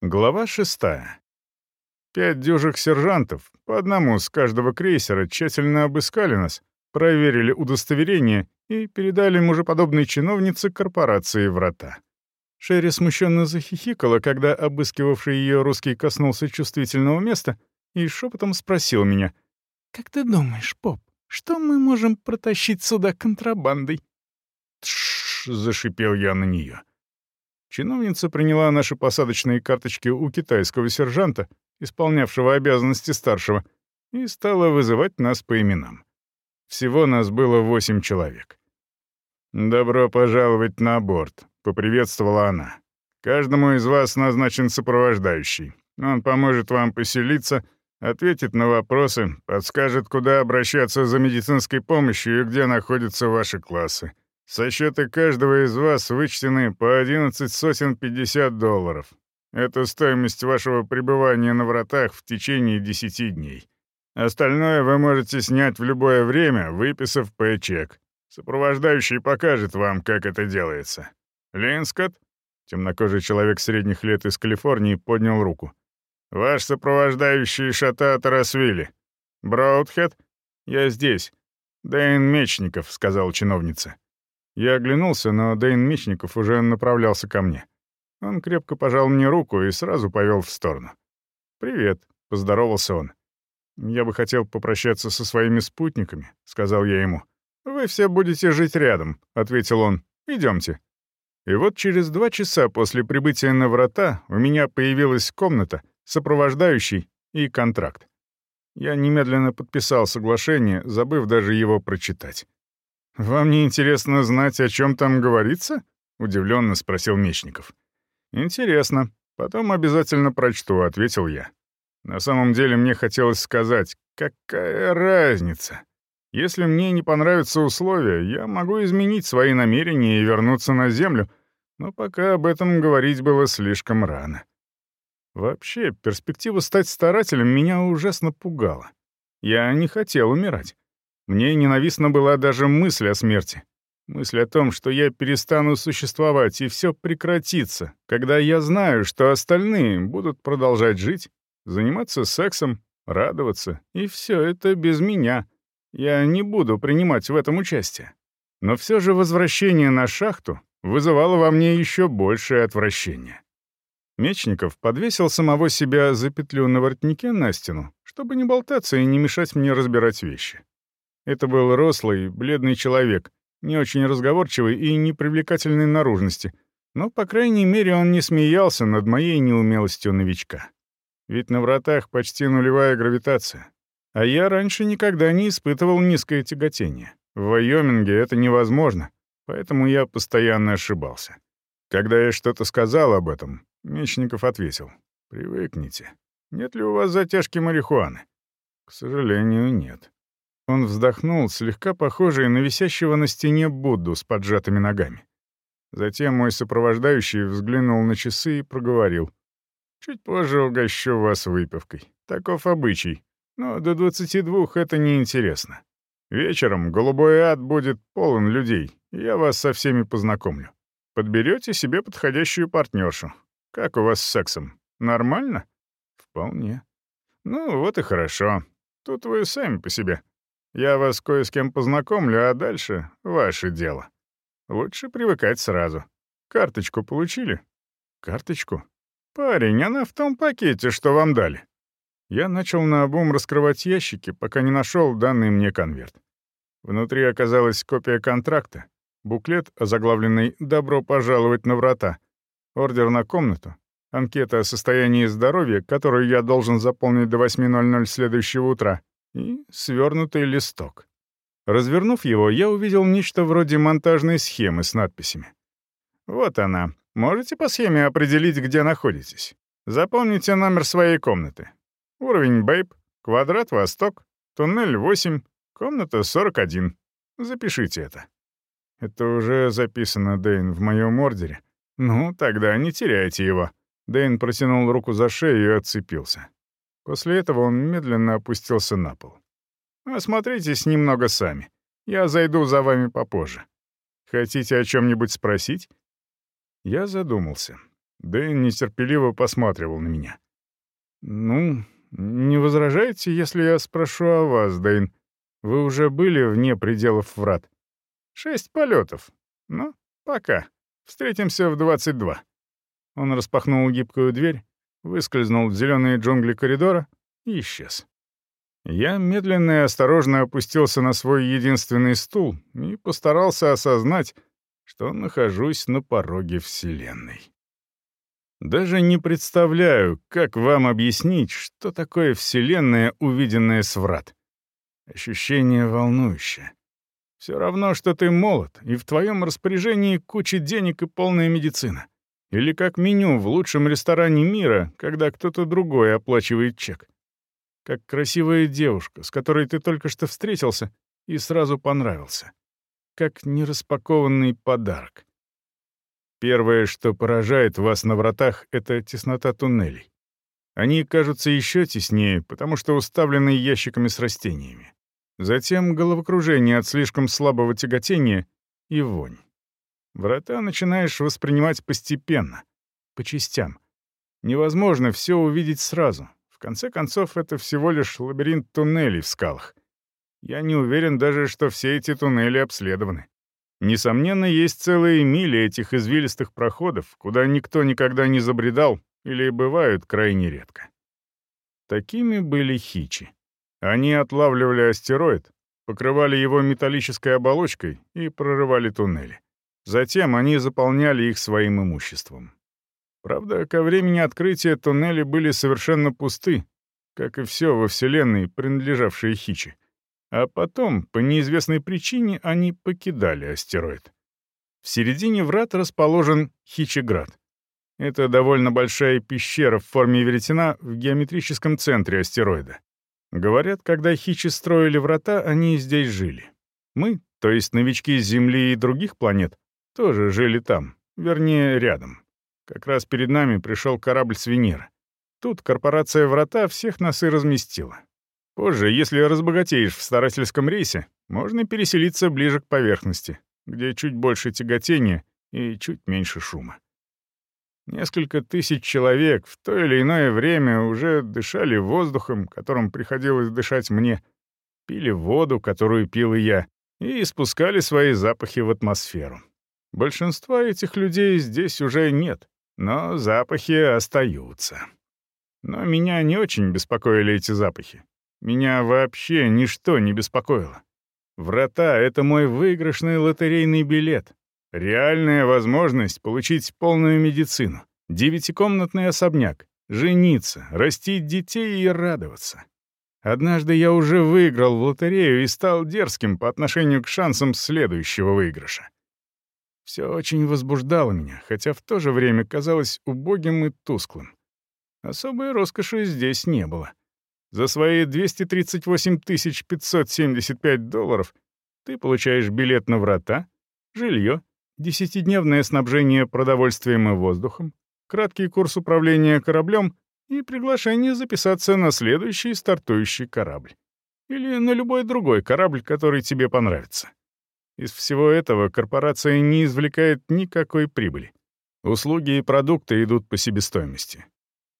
Глава шестая. Пять дюжих сержантов, по одному с каждого крейсера, тщательно обыскали нас, проверили удостоверение и передали мужеподобной чиновнице корпорации «Врата». Шерри смущенно захихикала, когда обыскивавший ее русский коснулся чувствительного места и шепотом спросил меня, «Как ты думаешь, Поп, что мы можем протащить сюда контрабандой?» «Тш!» — зашипел я на нее. Чиновница приняла наши посадочные карточки у китайского сержанта, исполнявшего обязанности старшего, и стала вызывать нас по именам. Всего нас было восемь человек. «Добро пожаловать на борт», — поприветствовала она. «Каждому из вас назначен сопровождающий. Он поможет вам поселиться, ответит на вопросы, подскажет, куда обращаться за медицинской помощью и где находятся ваши классы. Со счета каждого из вас вычтены по 11 сотен 50 долларов. Это стоимость вашего пребывания на вратах в течение 10 дней. Остальное вы можете снять в любое время, выписав П-чек. Сопровождающий покажет вам, как это делается. Линскотт, темнокожий человек средних лет из Калифорнии, поднял руку. Ваш сопровождающий Шата Тарасвили. Браудхед? Я здесь. Дэйн Мечников, сказал чиновница. Я оглянулся, но Дэйн Мечников уже направлялся ко мне. Он крепко пожал мне руку и сразу повел в сторону. «Привет», — поздоровался он. «Я бы хотел попрощаться со своими спутниками», — сказал я ему. «Вы все будете жить рядом», — ответил он. «Идемте». И вот через два часа после прибытия на врата у меня появилась комната, сопровождающий и контракт. Я немедленно подписал соглашение, забыв даже его прочитать. «Вам не интересно знать, о чем там говорится?» — удивленно спросил Мечников. «Интересно. Потом обязательно прочту», — ответил я. На самом деле мне хотелось сказать, какая разница? Если мне не понравятся условия, я могу изменить свои намерения и вернуться на Землю, но пока об этом говорить было слишком рано. Вообще, перспектива стать старателем меня ужасно пугала. Я не хотел умирать. Мне ненавистна была даже мысль о смерти. Мысль о том, что я перестану существовать, и все прекратится, когда я знаю, что остальные будут продолжать жить, заниматься сексом, радоваться, и все это без меня. Я не буду принимать в этом участие. Но все же возвращение на шахту вызывало во мне еще большее отвращение. Мечников подвесил самого себя за петлю на воротнике на стену, чтобы не болтаться и не мешать мне разбирать вещи. Это был рослый, бледный человек, не очень разговорчивый и непривлекательной наружности, но, по крайней мере, он не смеялся над моей неумелостью новичка. Ведь на вратах почти нулевая гравитация. А я раньше никогда не испытывал низкое тяготение. В Вайоминге это невозможно, поэтому я постоянно ошибался. Когда я что-то сказал об этом, Мечников ответил. «Привыкните. Нет ли у вас затяжки марихуаны?» «К сожалению, нет». Он вздохнул, слегка похожий на висящего на стене Будду с поджатыми ногами. Затем мой сопровождающий взглянул на часы и проговорил. «Чуть позже угощу вас выпивкой. Таков обычай. Но до двадцати двух это неинтересно. Вечером голубой ад будет полон людей, я вас со всеми познакомлю. Подберете себе подходящую партнершу. Как у вас с сексом? Нормально? Вполне. Ну, вот и хорошо. Тут вы сами по себе. Я вас кое с кем познакомлю, а дальше — ваше дело. Лучше привыкать сразу. Карточку получили? Карточку? Парень, она в том пакете, что вам дали. Я начал наобум раскрывать ящики, пока не нашел данный мне конверт. Внутри оказалась копия контракта, буклет, озаглавленный «Добро пожаловать на врата», ордер на комнату, анкета о состоянии здоровья, которую я должен заполнить до 8.00 следующего утра, и свернутый листок. Развернув его, я увидел нечто вроде монтажной схемы с надписями. Вот она. Можете по схеме определить, где находитесь. Запомните номер своей комнаты. Уровень Бейб, квадрат Восток, туннель 8, комната 41. Запишите это. Это уже записано, Дэйн, в моем ордере. Ну, тогда не теряйте его. Дэйн протянул руку за шею и отцепился. После этого он медленно опустился на пол. «Осмотритесь немного сами. Я зайду за вами попозже. Хотите о чем-нибудь спросить?» Я задумался. Дэн нетерпеливо посматривал на меня. «Ну, не возражаете, если я спрошу о вас, Дэйн? Вы уже были вне пределов врат?» «Шесть полетов. Ну, пока. Встретимся в двадцать два». Он распахнул гибкую дверь, выскользнул в зеленые джунгли коридора и исчез. Я медленно и осторожно опустился на свой единственный стул и постарался осознать, что нахожусь на пороге Вселенной. Даже не представляю, как вам объяснить, что такое Вселенная, увиденная с врат. Ощущение волнующее. Все равно, что ты молод, и в твоем распоряжении куча денег и полная медицина. Или как меню в лучшем ресторане мира, когда кто-то другой оплачивает чек. Как красивая девушка, с которой ты только что встретился и сразу понравился. Как нераспакованный подарок. Первое, что поражает вас на вратах, — это теснота туннелей. Они кажутся еще теснее, потому что уставлены ящиками с растениями. Затем головокружение от слишком слабого тяготения и вонь. Врата начинаешь воспринимать постепенно, по частям. Невозможно все увидеть сразу. В конце концов, это всего лишь лабиринт туннелей в скалах. Я не уверен даже, что все эти туннели обследованы. Несомненно, есть целые мили этих извилистых проходов, куда никто никогда не забредал или бывают крайне редко. Такими были хичи. Они отлавливали астероид, покрывали его металлической оболочкой и прорывали туннели. Затем они заполняли их своим имуществом. Правда, ко времени открытия туннели были совершенно пусты, как и все во Вселенной, принадлежавшее Хичи. А потом, по неизвестной причине, они покидали астероид. В середине врат расположен Хичиград. Это довольно большая пещера в форме веретена в геометрическом центре астероида. Говорят, когда Хичи строили врата, они здесь жили. Мы, то есть новички Земли и других планет, тоже жили там, вернее, рядом. Как раз перед нами пришел корабль с Венеры. Тут корпорация «Врата» всех нас и разместила. Позже, если разбогатеешь в старательском рейсе, можно переселиться ближе к поверхности, где чуть больше тяготения и чуть меньше шума. Несколько тысяч человек в то или иное время уже дышали воздухом, которым приходилось дышать мне, пили воду, которую пил и я, и испускали свои запахи в атмосферу. Большинства этих людей здесь уже нет, но запахи остаются. Но меня не очень беспокоили эти запахи. Меня вообще ничто не беспокоило. Врата — это мой выигрышный лотерейный билет. Реальная возможность получить полную медицину, девятикомнатный особняк, жениться, растить детей и радоваться. Однажды я уже выиграл в лотерею и стал дерзким по отношению к шансам следующего выигрыша. Все очень возбуждало меня, хотя в то же время казалось убогим и тусклым. Особой роскоши здесь не было. За свои 238 575 долларов ты получаешь билет на врата, жилье, десятидневное снабжение продовольствием и воздухом, краткий курс управления кораблем и приглашение записаться на следующий стартующий корабль. Или на любой другой корабль, который тебе понравится. Из всего этого корпорация не извлекает никакой прибыли. Услуги и продукты идут по себестоимости.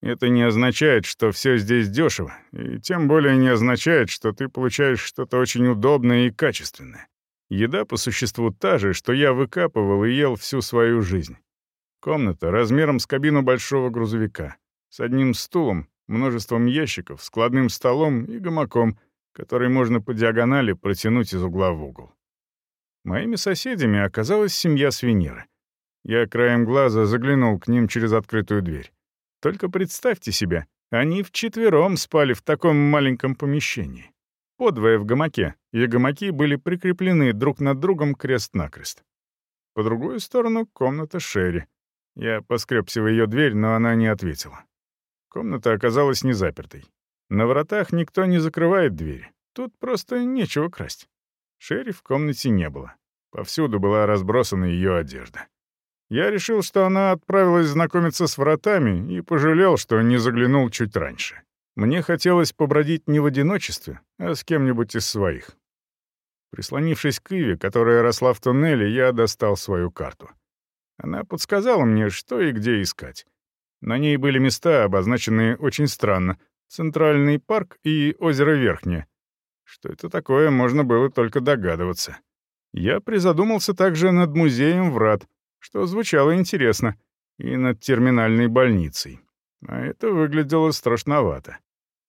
Это не означает, что все здесь дешево, и тем более не означает, что ты получаешь что-то очень удобное и качественное. Еда по существу та же, что я выкапывал и ел всю свою жизнь. Комната размером с кабину большого грузовика, с одним стулом, множеством ящиков, складным столом и гамаком, который можно по диагонали протянуть из угла в угол. Моими соседями оказалась семья с Венеры. Я краем глаза заглянул к ним через открытую дверь. Только представьте себе, они вчетвером спали в таком маленьком помещении. Подвое в гамаке, и гамаки были прикреплены друг над другом крест-накрест. По другую сторону — комната Шерри. Я поскребся в ее дверь, но она не ответила. Комната оказалась не запертой. На вратах никто не закрывает двери. Тут просто нечего красть. Шерри в комнате не было. Повсюду была разбросана ее одежда. Я решил, что она отправилась знакомиться с вратами и пожалел, что не заглянул чуть раньше. Мне хотелось побродить не в одиночестве, а с кем-нибудь из своих. Прислонившись к Иве, которая росла в туннеле, я достал свою карту. Она подсказала мне, что и где искать. На ней были места, обозначенные очень странно. Центральный парк и озеро Верхнее. Что это такое, можно было только догадываться. Я призадумался также над музеем врат, что звучало интересно, и над терминальной больницей. А это выглядело страшновато.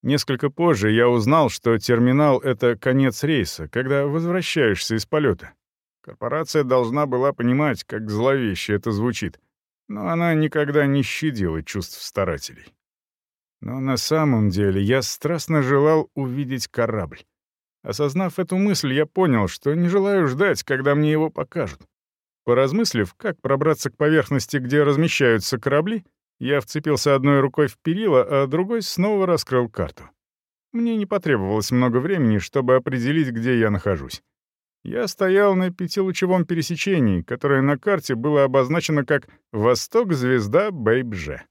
Несколько позже я узнал, что терминал — это конец рейса, когда возвращаешься из полета. Корпорация должна была понимать, как зловеще это звучит, но она никогда не щадила чувств старателей. Но на самом деле я страстно желал увидеть корабль. Осознав эту мысль, я понял, что не желаю ждать, когда мне его покажут. Поразмыслив, как пробраться к поверхности, где размещаются корабли, я вцепился одной рукой в перила, а другой снова раскрыл карту. Мне не потребовалось много времени, чтобы определить, где я нахожусь. Я стоял на пятилучевом пересечении, которое на карте было обозначено как «Восток-звезда Бэйбже».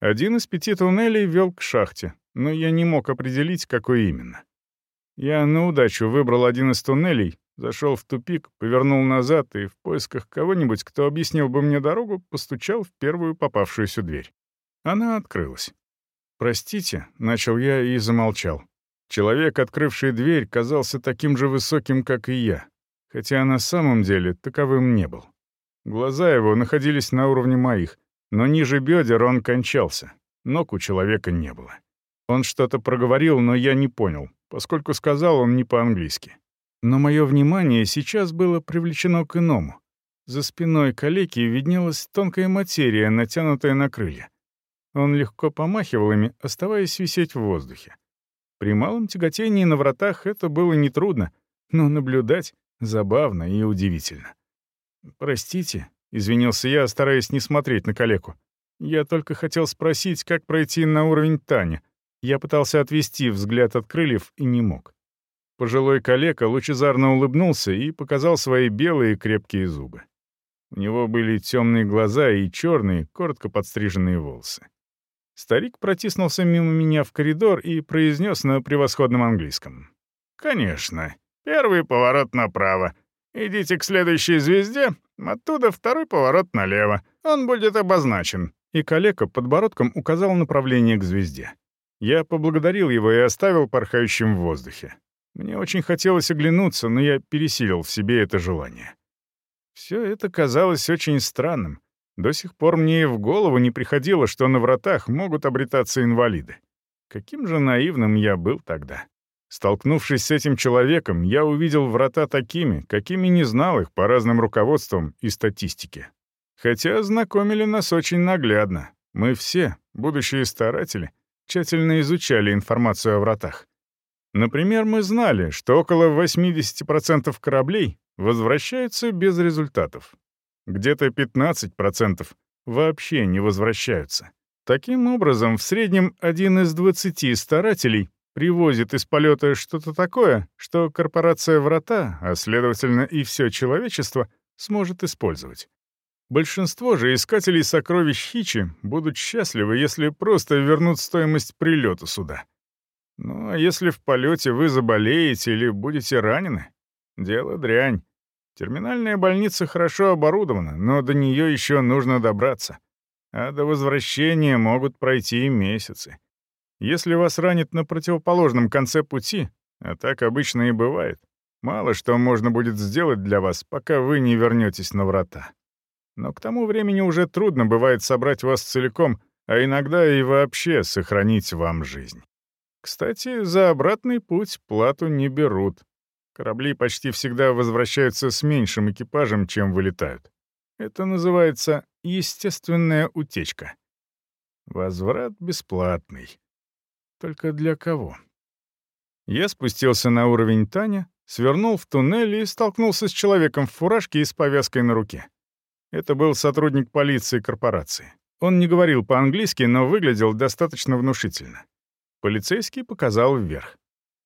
Один из пяти туннелей вел к шахте, но я не мог определить, какой именно. Я на удачу выбрал один из туннелей, зашел в тупик, повернул назад и в поисках кого-нибудь, кто объяснил бы мне дорогу, постучал в первую попавшуюся дверь. Она открылась. «Простите», — начал я и замолчал. Человек, открывший дверь, казался таким же высоким, как и я, хотя на самом деле таковым не был. Глаза его находились на уровне моих, но ниже бедер он кончался, ног у человека не было. Он что-то проговорил, но я не понял, поскольку сказал он не по-английски. Но мое внимание сейчас было привлечено к иному. За спиной калеки виднелась тонкая материя, натянутая на крылья. Он легко помахивал ими, оставаясь висеть в воздухе. При малом тяготении на вратах это было нетрудно, но наблюдать Забавно и удивительно. «Простите», — извинился я, стараясь не смотреть на калеку. «Я только хотел спросить, как пройти на уровень Таня. Я пытался отвести взгляд от крыльев и не мог». Пожилой калека лучезарно улыбнулся и показал свои белые крепкие зубы. У него были темные глаза и черные, коротко подстриженные волосы. Старик протиснулся мимо меня в коридор и произнес на превосходном английском. «Конечно. Первый поворот направо. Идите к следующей звезде, оттуда второй поворот налево. Он будет обозначен». И калека подбородком указал направление к звезде. Я поблагодарил его и оставил порхающим в воздухе. Мне очень хотелось оглянуться, но я пересилил в себе это желание. Все это казалось очень странным. До сих пор мне и в голову не приходило, что на вратах могут обретаться инвалиды. Каким же наивным я был тогда. Столкнувшись с этим человеком, я увидел врата такими, какими не знал их по разным руководствам и статистике. Хотя знакомили нас очень наглядно. Мы все, будущие старатели, тщательно изучали информацию о вратах. Например, мы знали, что около 80% кораблей возвращаются без результатов. Где-то 15% вообще не возвращаются. Таким образом, в среднем один из 20 старателей привозит из полета что-то такое, что корпорация «Врата», а следовательно и все человечество, сможет использовать. Большинство же искателей сокровищ Хичи будут счастливы, если просто вернут стоимость прилета сюда. Ну а если в полете вы заболеете или будете ранены, дело дрянь. Терминальная больница хорошо оборудована, но до нее еще нужно добраться. А до возвращения могут пройти месяцы. Если вас ранит на противоположном конце пути, а так обычно и бывает, мало что можно будет сделать для вас, пока вы не вернетесь на врата. Но к тому времени уже трудно бывает собрать вас целиком, а иногда и вообще сохранить вам жизнь. Кстати, за обратный путь плату не берут. Корабли почти всегда возвращаются с меньшим экипажем, чем вылетают. Это называется естественная утечка. Возврат бесплатный. Только для кого? Я спустился на уровень Таня, свернул в туннель и столкнулся с человеком в фуражке и с повязкой на руке. Это был сотрудник полиции корпорации. Он не говорил по-английски, но выглядел достаточно внушительно. Полицейский показал вверх.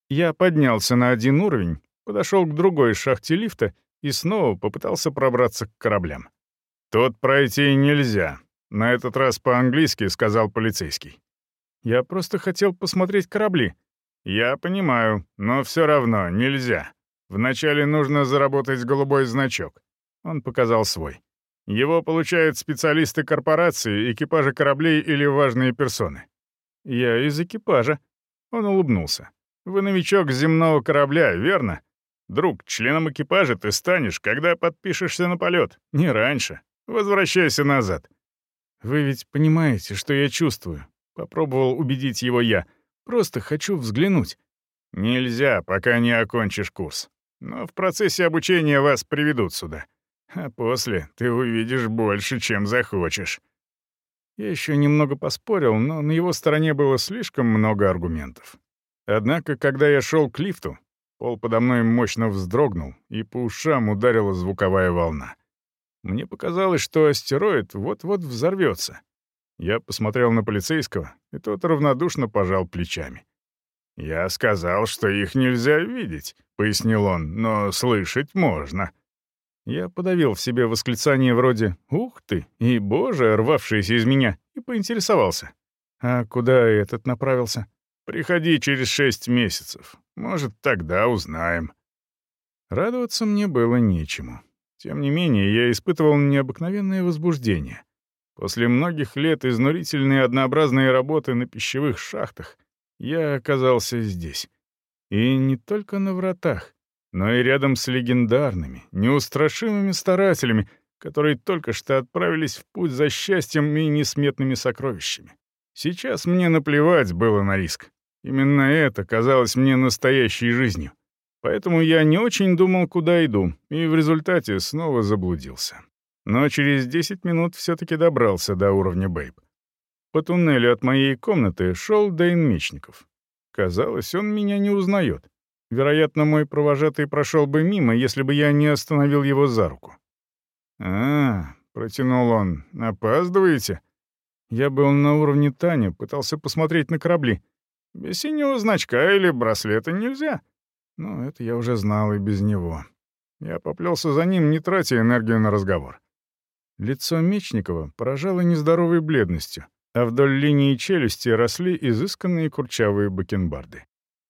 Я поднялся на один уровень, подошел к другой шахте лифта и снова попытался пробраться к кораблям. «Тут пройти нельзя», — на этот раз по-английски сказал полицейский. Я просто хотел посмотреть корабли». «Я понимаю, но все равно нельзя. Вначале нужно заработать голубой значок». Он показал свой. Его получают специалисты корпорации, экипажа кораблей или важные персоны. Я из экипажа. Он улыбнулся. Вы новичок земного корабля, верно? Друг, членом экипажа ты станешь, когда подпишешься на полет, не раньше. Возвращайся назад. Вы ведь понимаете, что я чувствую. Попробовал убедить его я. Просто хочу взглянуть. Нельзя, пока не окончишь курс. Но в процессе обучения вас приведут сюда. А после ты увидишь больше, чем захочешь. Я еще немного поспорил, но на его стороне было слишком много аргументов. Однако, когда я шел к лифту, пол подо мной мощно вздрогнул, и по ушам ударила звуковая волна. Мне показалось, что астероид вот-вот взорвется. Я посмотрел на полицейского, и тот равнодушно пожал плечами. «Я сказал, что их нельзя видеть», — пояснил он, — «но слышать можно». Я подавил в себе восклицание вроде «Ух ты!» и «Боже!», рвавшееся из меня, и поинтересовался. «А куда этот направился?» «Приходи через шесть месяцев. Может, тогда узнаем». Радоваться мне было нечему. Тем не менее, я испытывал необыкновенное возбуждение. После многих лет изнурительной однообразной работы на пищевых шахтах я оказался здесь. И не только на вратах но и рядом с легендарными, неустрашимыми старателями, которые только что отправились в путь за счастьем и несметными сокровищами. Сейчас мне наплевать было на риск. Именно это казалось мне настоящей жизнью. Поэтому я не очень думал, куда иду, и в результате снова заблудился. Но через 10 минут все-таки добрался до уровня Бэйб. По туннелю от моей комнаты шел Дэйн Мечников. Казалось, он меня не узнает. Вероятно, мой провожатый прошел бы мимо, если бы я не остановил его за руку. «А, — протянул он, — опаздываете?» Я был на уровне Таня, пытался посмотреть на корабли. Без синего значка или браслета нельзя. Но это я уже знал и без него. Я поплелся за ним, не тратя энергию на разговор. Лицо Мечникова поражало нездоровой бледностью, а вдоль линии челюсти росли изысканные курчавые бакенбарды.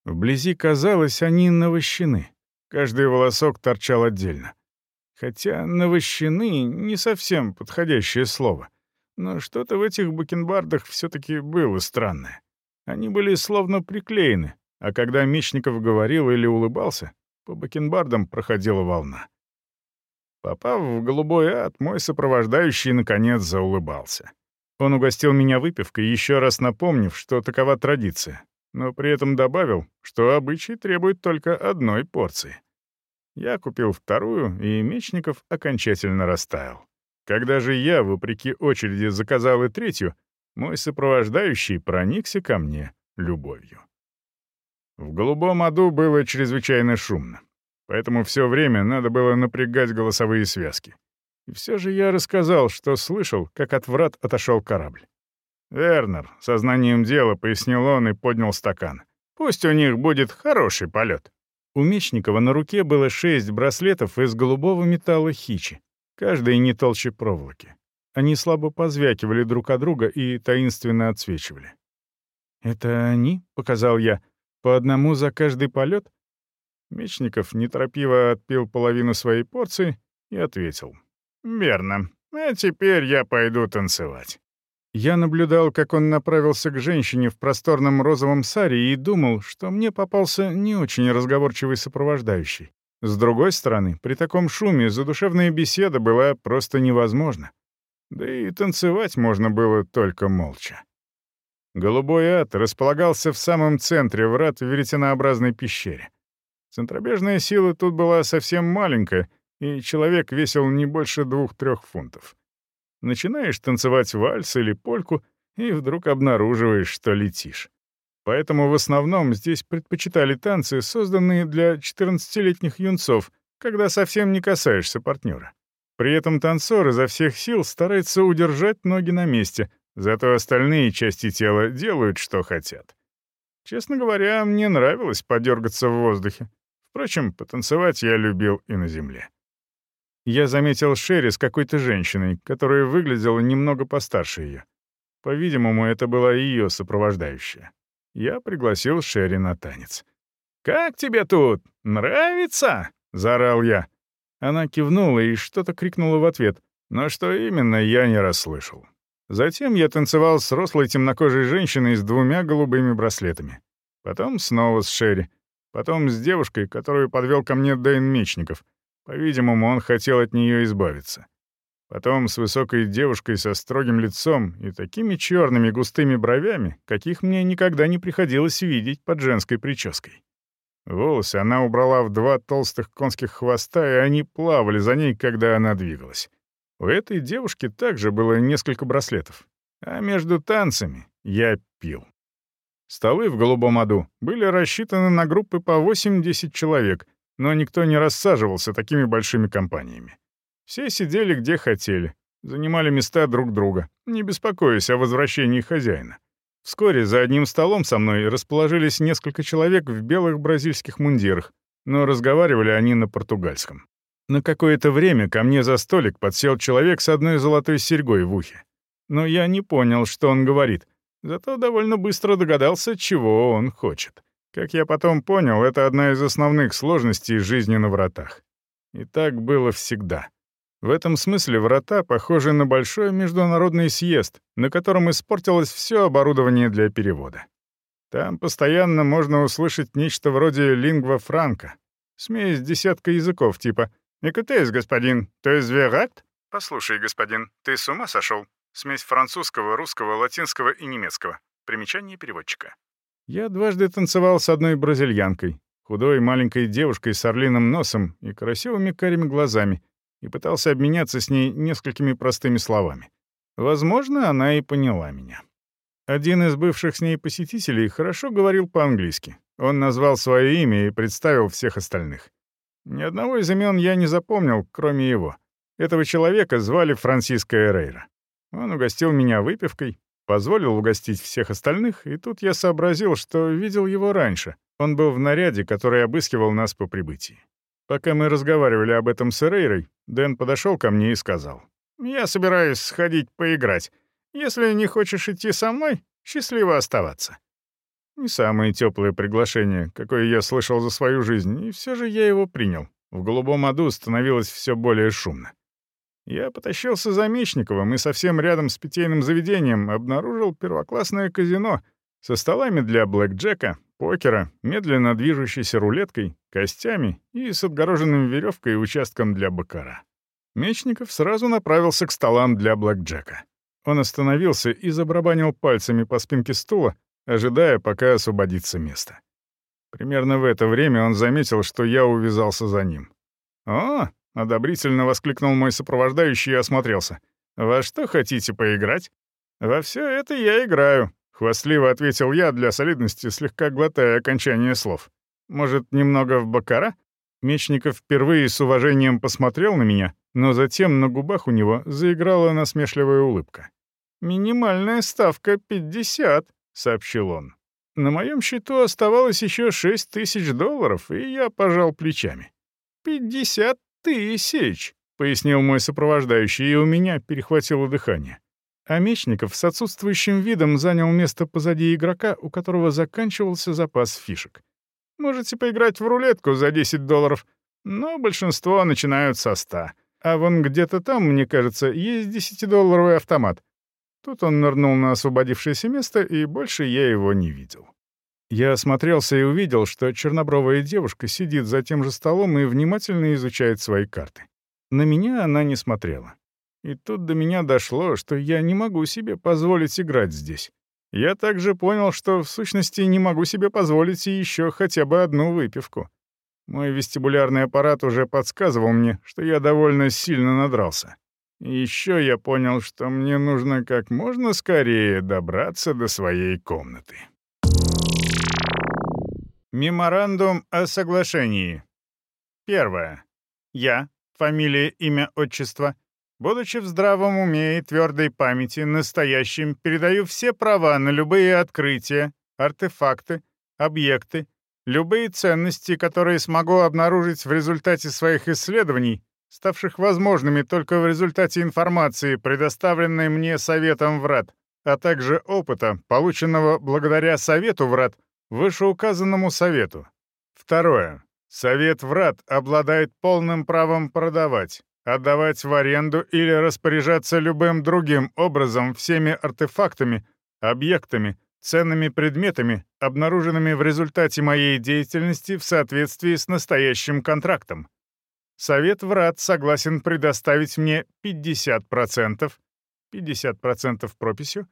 Вблизи казалось, они навощены. Каждый волосок торчал отдельно. Хотя «навощены» — не совсем подходящее слово. Но что-то в этих бакенбардах все-таки было странное. Они были словно приклеены, а когда Мечников говорил или улыбался, по бакенбардам проходила волна. Попав в голубой ад, мой сопровождающий наконец заулыбался. Он угостил меня выпивкой, еще раз напомнив, что такова традиция но при этом добавил, что обычай требует только одной порции. Я купил вторую, и Мечников окончательно растаял. Когда же я, вопреки очереди, заказал и третью, мой сопровождающий проникся ко мне любовью. В голубом аду было чрезвычайно шумно, поэтому все время надо было напрягать голосовые связки. И все же я рассказал, что слышал, как от врат отошел корабль. «Вернер», — сознанием дела пояснил он и поднял стакан. «Пусть у них будет хороший полет». У Мечникова на руке было шесть браслетов из голубого металла хичи, каждый не толще проволоки. Они слабо позвякивали друг от друга и таинственно отсвечивали. «Это они?» — показал я. «По одному за каждый полет?» Мечников неторопиво отпил половину своей порции и ответил. «Верно. А теперь я пойду танцевать». Я наблюдал, как он направился к женщине в просторном розовом саре и думал, что мне попался не очень разговорчивый сопровождающий. С другой стороны, при таком шуме задушевная беседа была просто невозможна. Да и танцевать можно было только молча. Голубой ад располагался в самом центре врат в веретенообразной пещере. Центробежная сила тут была совсем маленькая, и человек весил не больше двух-трех фунтов. Начинаешь танцевать вальс или польку, и вдруг обнаруживаешь, что летишь. Поэтому в основном здесь предпочитали танцы, созданные для 14-летних юнцов, когда совсем не касаешься партнера. При этом танцор изо всех сил старается удержать ноги на месте, зато остальные части тела делают, что хотят. Честно говоря, мне нравилось подергаться в воздухе. Впрочем, потанцевать я любил и на земле. Я заметил Шерри с какой-то женщиной, которая выглядела немного постарше ее. По-видимому, это была ее сопровождающая. Я пригласил Шерри на танец. «Как тебе тут? Нравится?» — заорал я. Она кивнула и что-то крикнула в ответ, Но что именно, я не расслышал. Затем я танцевал с рослой темнокожей женщиной с двумя голубыми браслетами. Потом снова с Шерри. Потом с девушкой, которую подвел ко мне Дэйн Мечников. По-видимому, он хотел от нее избавиться. Потом с высокой девушкой со строгим лицом и такими черными густыми бровями, каких мне никогда не приходилось видеть под женской прической. Волосы она убрала в два толстых конских хвоста, и они плавали за ней, когда она двигалась. У этой девушки также было несколько браслетов. А между танцами я пил. Столы в голубом аду были рассчитаны на группы по 8-10 человек, но никто не рассаживался такими большими компаниями. Все сидели где хотели, занимали места друг друга, не беспокоясь о возвращении хозяина. Вскоре за одним столом со мной расположились несколько человек в белых бразильских мундирах, но разговаривали они на португальском. На какое-то время ко мне за столик подсел человек с одной золотой серьгой в ухе. Но я не понял, что он говорит, зато довольно быстро догадался, чего он хочет. Как я потом понял, это одна из основных сложностей жизни на вратах. И так было всегда. В этом смысле врата похожи на большой международный съезд, на котором испортилось все оборудование для перевода. Там постоянно можно услышать нечто вроде лингва франка, смесь десятка языков типа «Экутейс, господин, то есть веракт?» «Послушай, господин, ты с ума сошел?» Смесь французского, русского, латинского и немецкого. Примечание переводчика. Я дважды танцевал с одной бразильянкой, худой маленькой девушкой с орлиным носом и красивыми карими глазами, и пытался обменяться с ней несколькими простыми словами. Возможно, она и поняла меня. Один из бывших с ней посетителей хорошо говорил по-английски. Он назвал свое имя и представил всех остальных. Ни одного из имен я не запомнил, кроме его. Этого человека звали Франциско Эрейра. Он угостил меня выпивкой, позволил угостить всех остальных, и тут я сообразил, что видел его раньше. Он был в наряде, который обыскивал нас по прибытии. Пока мы разговаривали об этом с Эрейрой, Дэн подошел ко мне и сказал. «Я собираюсь сходить поиграть. Если не хочешь идти со мной, счастливо оставаться». Не самое теплое приглашение, какое я слышал за свою жизнь, и все же я его принял. В голубом аду становилось все более шумно. Я потащился за Мечниковым и совсем рядом с питейным заведением обнаружил первоклассное казино со столами для блэкджека, покера, медленно движущейся рулеткой, костями и с отгороженным веревкой участком для бакара. Мечников сразу направился к столам для блэкджека. Он остановился и забарабанил пальцами по спинке стула, ожидая, пока освободится место. Примерно в это время он заметил, что я увязался за ним. «О!» — одобрительно воскликнул мой сопровождающий и осмотрелся. «Во что хотите поиграть?» «Во все это я играю», — хвастливо ответил я для солидности, слегка глотая окончание слов. «Может, немного в бакара?» Мечников впервые с уважением посмотрел на меня, но затем на губах у него заиграла насмешливая улыбка. «Минимальная ставка — пятьдесят», — сообщил он. На моем счету оставалось еще шесть тысяч долларов, и я пожал плечами. «Пятьдесят тысяч», — пояснил мой сопровождающий, и у меня перехватило дыхание. А Мечников с отсутствующим видом занял место позади игрока, у которого заканчивался запас фишек. «Можете поиграть в рулетку за 10 долларов, но большинство начинают со 100. А вон где-то там, мне кажется, есть 10-долларовый автомат. Тут он нырнул на освободившееся место, и больше я его не видел. Я осмотрелся и увидел, что чернобровая девушка сидит за тем же столом и внимательно изучает свои карты. На меня она не смотрела. И тут до меня дошло, что я не могу себе позволить играть здесь. Я также понял, что в сущности не могу себе позволить еще хотя бы одну выпивку. Мой вестибулярный аппарат уже подсказывал мне, что я довольно сильно надрался. И еще я понял, что мне нужно как можно скорее добраться до своей комнаты. Меморандум о соглашении. Первое. Я, фамилия, имя, отчество, будучи в здравом уме и твердой памяти, настоящим, передаю все права на любые открытия, артефакты, объекты, любые ценности, которые смогу обнаружить в результате своих исследований ставших возможными только в результате информации, предоставленной мне Советом Врат, а также опыта, полученного благодаря Совету Врат, вышеуказанному Совету. Второе. Совет Врат обладает полным правом продавать, отдавать в аренду или распоряжаться любым другим образом всеми артефактами, объектами, ценными предметами, обнаруженными в результате моей деятельности в соответствии с настоящим контрактом. Совет врат согласен предоставить мне 50%, 50% прописью,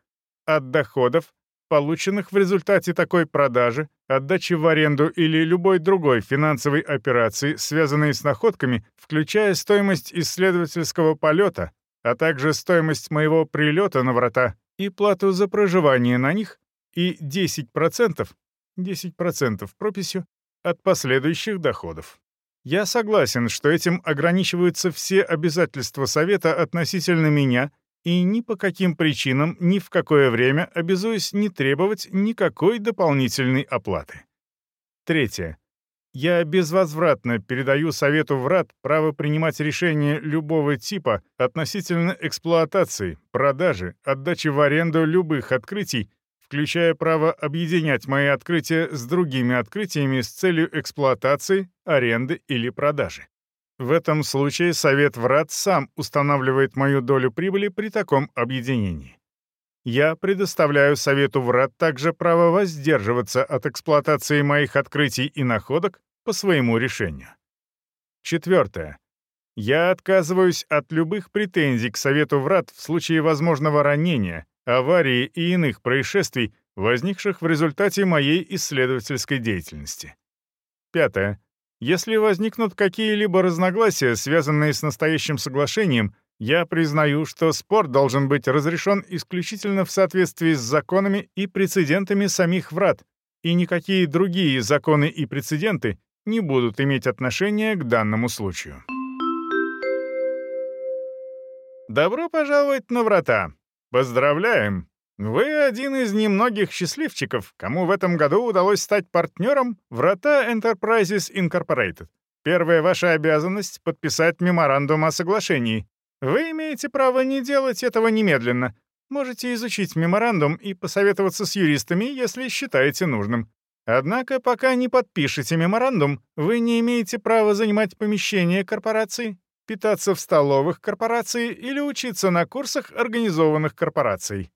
от доходов, полученных в результате такой продажи, отдачи в аренду или любой другой финансовой операции, связанной с находками, включая стоимость исследовательского полета, а также стоимость моего прилета на врата и плату за проживание на них, и 10%, 10% прописью от последующих доходов. Я согласен, что этим ограничиваются все обязательства Совета относительно меня и ни по каким причинам ни в какое время обязуюсь не требовать никакой дополнительной оплаты. Третье. Я безвозвратно передаю Совету врат право принимать решения любого типа относительно эксплуатации, продажи, отдачи в аренду любых открытий, включая право объединять мои открытия с другими открытиями с целью эксплуатации, аренды или продажи. В этом случае Совет Врат сам устанавливает мою долю прибыли при таком объединении. Я предоставляю Совету Врат также право воздерживаться от эксплуатации моих открытий и находок по своему решению. Четвертое. Я отказываюсь от любых претензий к Совету Врат в случае возможного ранения, аварии и иных происшествий, возникших в результате моей исследовательской деятельности. Пятое. Если возникнут какие-либо разногласия, связанные с настоящим соглашением, я признаю, что спор должен быть разрешен исключительно в соответствии с законами и прецедентами самих врат, и никакие другие законы и прецеденты не будут иметь отношения к данному случаю. Добро пожаловать на врата. Поздравляем! Вы один из немногих счастливчиков, кому в этом году удалось стать партнером Врата Enterprises Incorporated. Первая ваша обязанность — подписать меморандум о соглашении. Вы имеете право не делать этого немедленно. Можете изучить меморандум и посоветоваться с юристами, если считаете нужным. Однако, пока не подпишете меморандум, вы не имеете права занимать помещение корпорации, питаться в столовых корпорации или учиться на курсах организованных корпораций.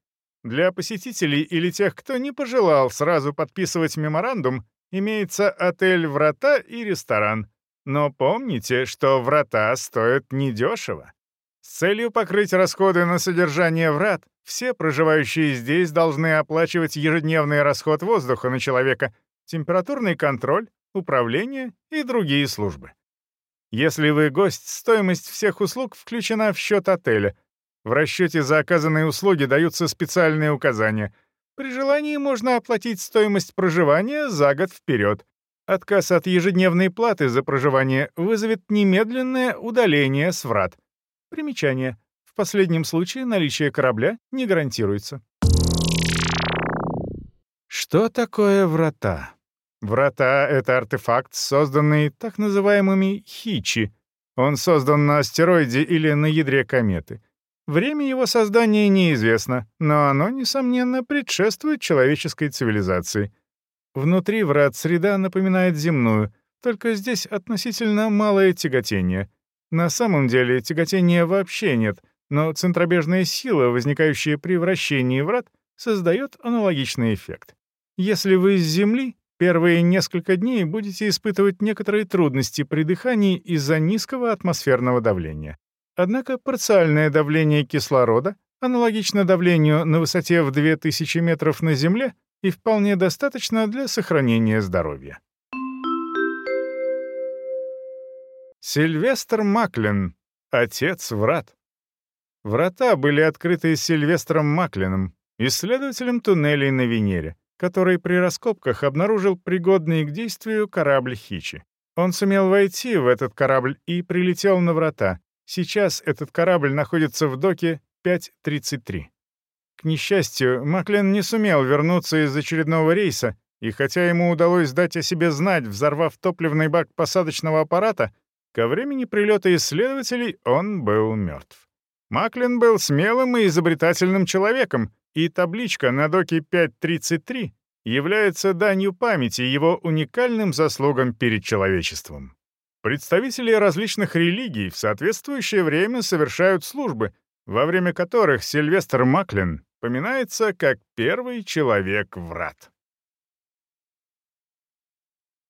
Для посетителей или тех, кто не пожелал сразу подписывать меморандум, имеется отель «Врата» и ресторан. Но помните, что «Врата» стоят недешево. С целью покрыть расходы на содержание врат, все проживающие здесь должны оплачивать ежедневный расход воздуха на человека, температурный контроль, управление и другие службы. Если вы гость, стоимость всех услуг включена в счет отеля. В расчете за оказанные услуги даются специальные указания. При желании можно оплатить стоимость проживания за год вперед. Отказ от ежедневной платы за проживание вызовет немедленное удаление с врат. Примечание. В последнем случае наличие корабля не гарантируется. Что такое врата? Врата — это артефакт, созданный так называемыми хичи. Он создан на астероиде или на ядре кометы. Время его создания неизвестно, но оно, несомненно, предшествует человеческой цивилизации. Внутри врат среда напоминает земную, только здесь относительно малое тяготение. На самом деле тяготения вообще нет, но центробежная сила, возникающая при вращении врат, создает аналогичный эффект. Если вы с Земли, Первые несколько дней будете испытывать некоторые трудности при дыхании из-за низкого атмосферного давления. Однако парциальное давление кислорода аналогично давлению на высоте в 2000 метров на Земле и вполне достаточно для сохранения здоровья. Сильвестр Маклин, отец врат. Врата были открыты Сильвестром Маклином, исследователем туннелей на Венере который при раскопках обнаружил пригодный к действию корабль Хичи. Он сумел войти в этот корабль и прилетел на врата. Сейчас этот корабль находится в доке 5.33. К несчастью, Маклен не сумел вернуться из очередного рейса, и хотя ему удалось дать о себе знать, взорвав топливный бак посадочного аппарата, ко времени прилета исследователей он был мертв. Маклин был смелым и изобретательным человеком, и табличка на доке 533 является данью памяти его уникальным заслугам перед человечеством. Представители различных религий в соответствующее время совершают службы, во время которых Сильвестр Маклин поминается как первый человек-врат.